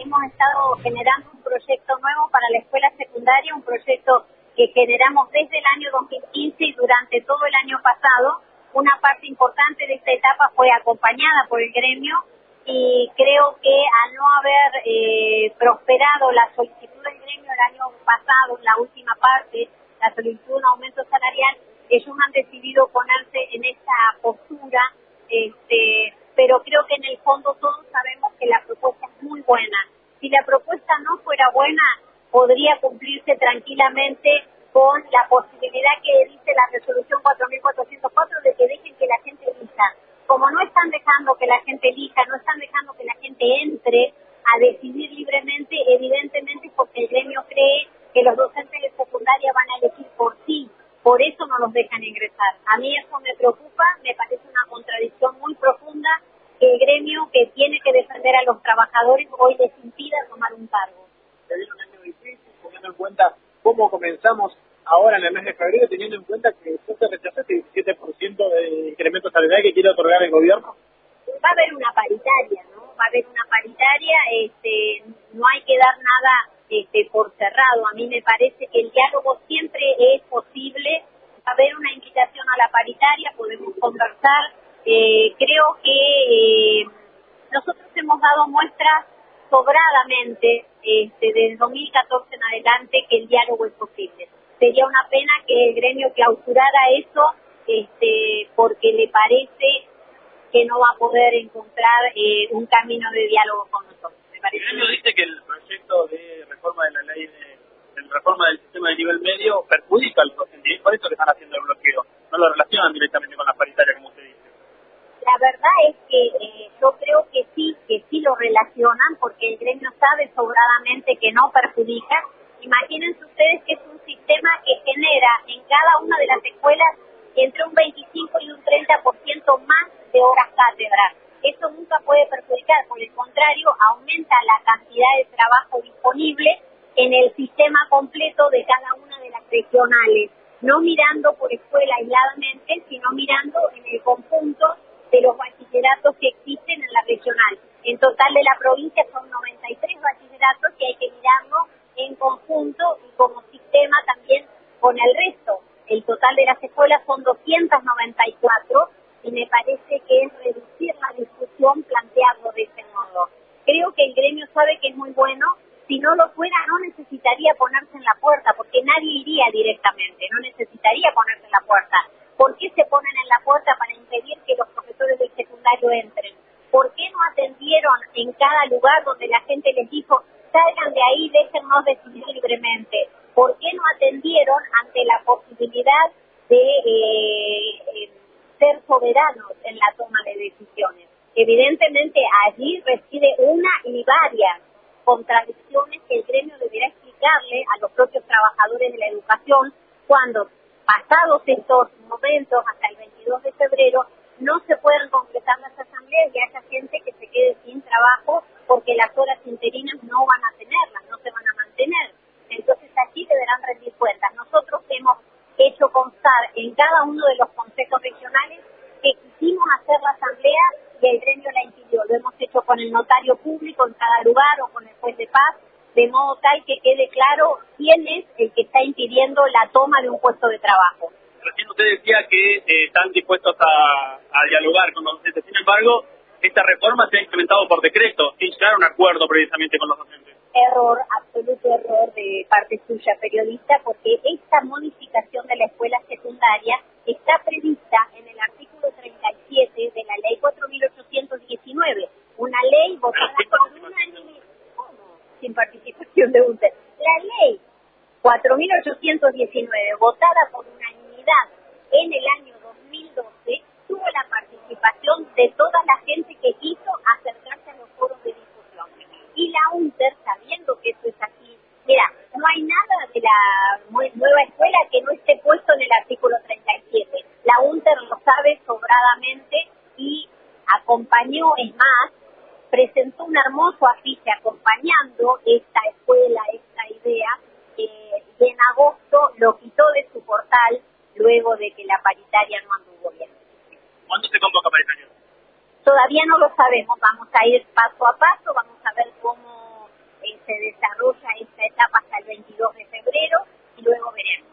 hemos estado generando un proyecto nuevo para la escuela secundaria, un proyecto que generamos desde el año 2015 y durante todo el año pasado. Una parte importante de esta etapa fue acompañada por el gremio y creo que al no haber eh, prosperado la solicitud del gremio el año pasado, en la última parte, la solicitud de un aumento salarial, ellos han decidido ponerse en esa postura, este, pero creo que en el fondo todos sabemos que la propuesta es muy buena. Si la propuesta no fuera buena, podría cumplirse tranquilamente con la posibilidad que dice la resolución 4404 de que dejen que la gente elija. Como no están dejando que la gente elija, no están dejando que la gente entre a decidir libremente, evidentemente porque el gremio cree que los docentes de secundaria van a elegir por sí, por eso no los dejan ingresar. A mí eso me preocupa, me parece una contradicción muy profunda que el gremio que tiene que defender a los trabajadores hoy les impida tomar un cargo. Se viene un año difícil, teniendo en cuenta cómo comenzamos ahora en el mes de febrero, teniendo en cuenta que usted rechazó ese 17% de incremento salarial que quiere otorgar el gobierno? Va a haber una paritaria, ¿no? Va a haber una paritaria, este, no hay que dar nada este, por cerrado. A mí me parece que el diálogo siempre es posible. Va a haber una invitación a la paritaria, podemos conversar. Eh, creo que eh, nosotros hemos dado muestras sobradamente este, desde 2014 en adelante que el diálogo es posible. Sería una pena que el gremio clausurara eso este, porque le parece que no va a poder encontrar eh, un camino de diálogo con nosotros. El gremio dice que el proyecto de reforma de la ley de, reforma del sistema de nivel medio perjudica al docente y por eso que están haciendo el bloqueo. No lo relacionan directamente con la paritaria, como usted dice. La verdad es que eh, yo creo que que sí lo relacionan, porque el gremio sabe sobradamente que no perjudica. Imagínense ustedes que es un sistema que genera en cada una de las escuelas entre un 25 y un 30% más de horas cátedras. Eso nunca puede perjudicar, por el contrario, aumenta la cantidad de trabajo disponible en el sistema completo de cada una de las regionales, no mirando por escuela aisladamente, sino mirando en el conjunto de los bachilleratos que existen en la regional. En total de la provincia son 93 bachilleratos que hay que mirarlo en conjunto y como sistema también con el resto. El total de las escuelas son 294 y me parece que es reducir la discusión planteando de ese modo. Creo que el gremio sabe que es muy bueno, si no lo fuera no necesitaría ponerse en la puerta, porque nadie iría directamente, no necesitaría ponerse en la puerta. ¿Por qué se ponen en la puerta para impedir que los profesores del secundario entren? ¿Por qué no atendieron en cada lugar donde la gente les dijo, salgan de ahí, déjennos decidir libremente? ¿Por qué no atendieron ante la posibilidad de eh, eh ser soberanos en la toma de decisiones. Evidentemente allí reside una y varias contradicciones que el gremio deberá explicarle a los propios trabajadores de la educación cuando, pasados estos momentos hasta el 22 de febrero, no se puedan concretar las asambleas y haya gente que se quede sin trabajo porque las horas interinas no van a tenerlas, no se van a mantener. Entonces allí deberán rendir cuentas. Nosotros hemos hecho constar en cada uno de los consejos regionales que quisimos hacer la asamblea y el gremio la impidió. Lo hemos hecho con el notario público en cada lugar o con el juez de paz, de modo tal que quede claro quién es el que está impidiendo la toma de un puesto de trabajo. Recién usted decía que eh, están dispuestos a, dialogar con los. Sin embargo, esta reforma se ha implementado por decreto, sin llegar a un acuerdo precisamente con los docentes error, absoluto error de parte suya, periodista, porque esta modificación de la escuela secundaria está prevista en el artículo 37 de la ley 4.819, una ley votada por unanimidad, ¿cómo? Sin participación de usted. La ley 4.819, votada por unanimidad en el año 2012, tuvo la participación de toda la gente que quiso acercarse a los foros de y la UNTER, sabiendo que eso es así, mira, no hay nada de la nueva escuela que no esté puesto en el artículo 37. La UNTER lo sabe sobradamente y acompañó, es más, presentó un hermoso afiche acompañando esta escuela, esta idea, y en agosto lo quitó de su portal luego de que la Todavía no lo sabemos, vamos a ir paso a paso, vamos a ver cómo eh, se desarrolla esta etapa hasta el 22 de febrero y luego veremos.